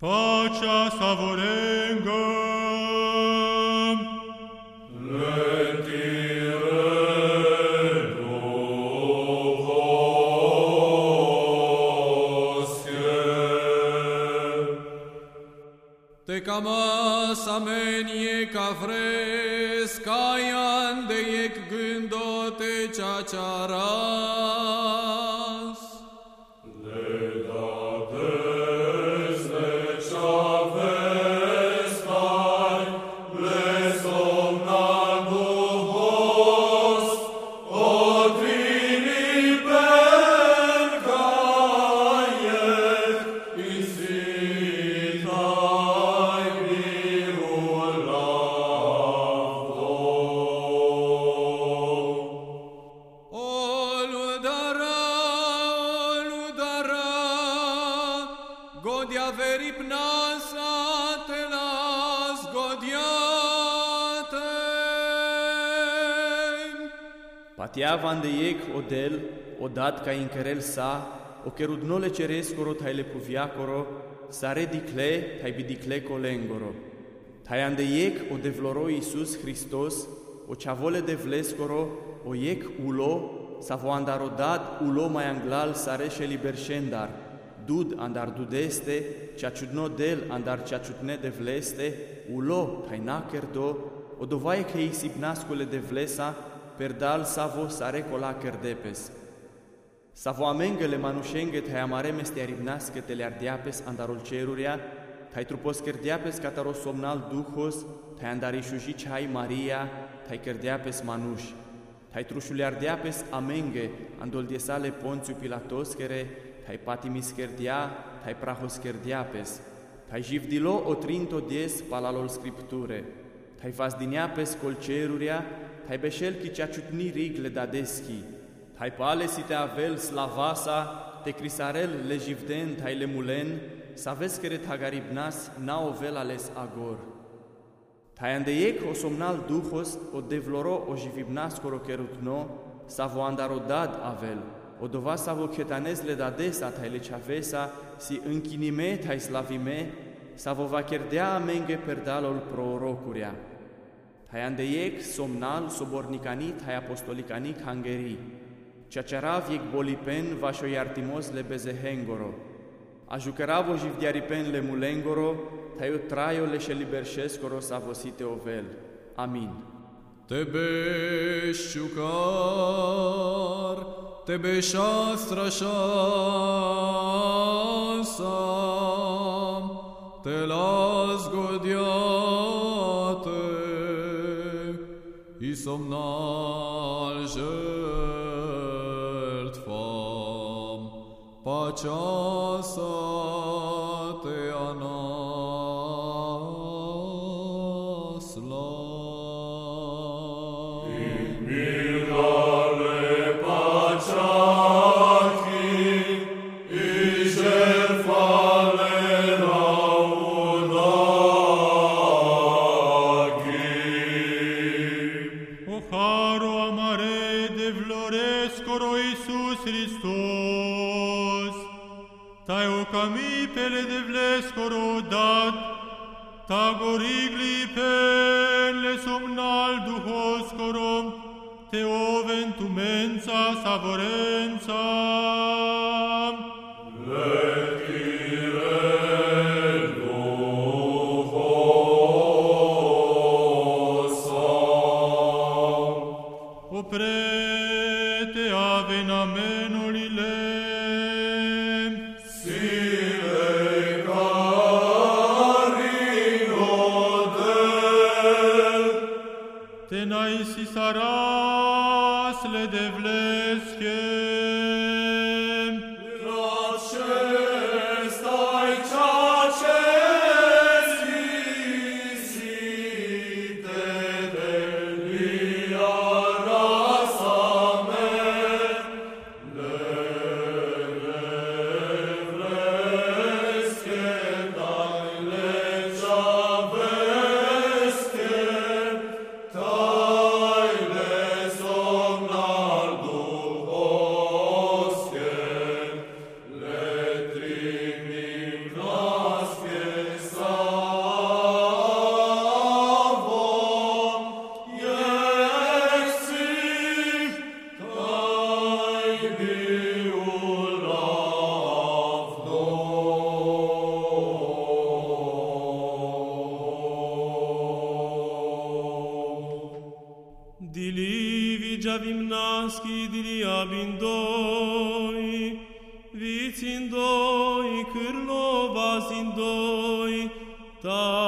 Pacea savorengăm, Te camas amenie ca fres, caian de ec gândote ceacearas. Godia veri pnasa te las godiate. Patiavan de iec odel, odat ca inkerel sa, o kerudnole cerescoro taile puviacoro, sare dicle, tai bidicle colengoro. Taian de iec o devloro Iisus Hristos, o chavole de vlescoro, o iec ulo, savo andarodat ulo mai anglal sare și liberșendar, dud andar dudeste, ceaciudno del andar ceaciudne de vleste, ulo tai nacerdo, o dovaie că isipnascule de vlesa, perdal savo sare cola cerdepes. Savo amengele manușenge tai amare meste aribnasque te le ardiapes andarul ceruria, tai trupos kerdiapes cataros somnal duhos, tai andari shuji chai Maria, tai kerdiapes manuși. Tai trușule ardiapes amenge, andol die sale Ponțiu Pilatoscere, tai patimis kerdia, tai prahos kerdiapes. Tai jivdilo o trinto dies palalol scripture. Tai vas diniapes col ceruria, tai beșel ki ceaciutni rigle dadeschi. Tai pale si te avel slavasa, te crisarel le jivden, tai le mulen, saves kere tagaribnas na ovel ales agor. Tai andeiec o somnal duhos, o devloro o jivibnas coro kerutno, savo andarodad avel, o dova savo chetanes le dadesa tai le chavesa, si închinime tai slavime, savo va cherdea amenge perdalol prorocuria. Tai andeiec somnal sobornicani tai apostolicani hangeri, ceacerav iec bolipen vașo iartimos le bezehengoro, ajucăravo jivdiaripen le mulengoro, tai traio le și liberșescoro savosite ovel. Amin. Tebe șucar, tebe șastra șasam, te las godiate, i somnal jeltfam, pacea sa vlescoro dat, tagorigli pelle somnal duhoscoro, te oventumenza savorenza. Ligia vimnaski dilia bindoi, vicindoi, cârlova zindoi, ta